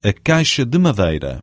a caixa de madeira.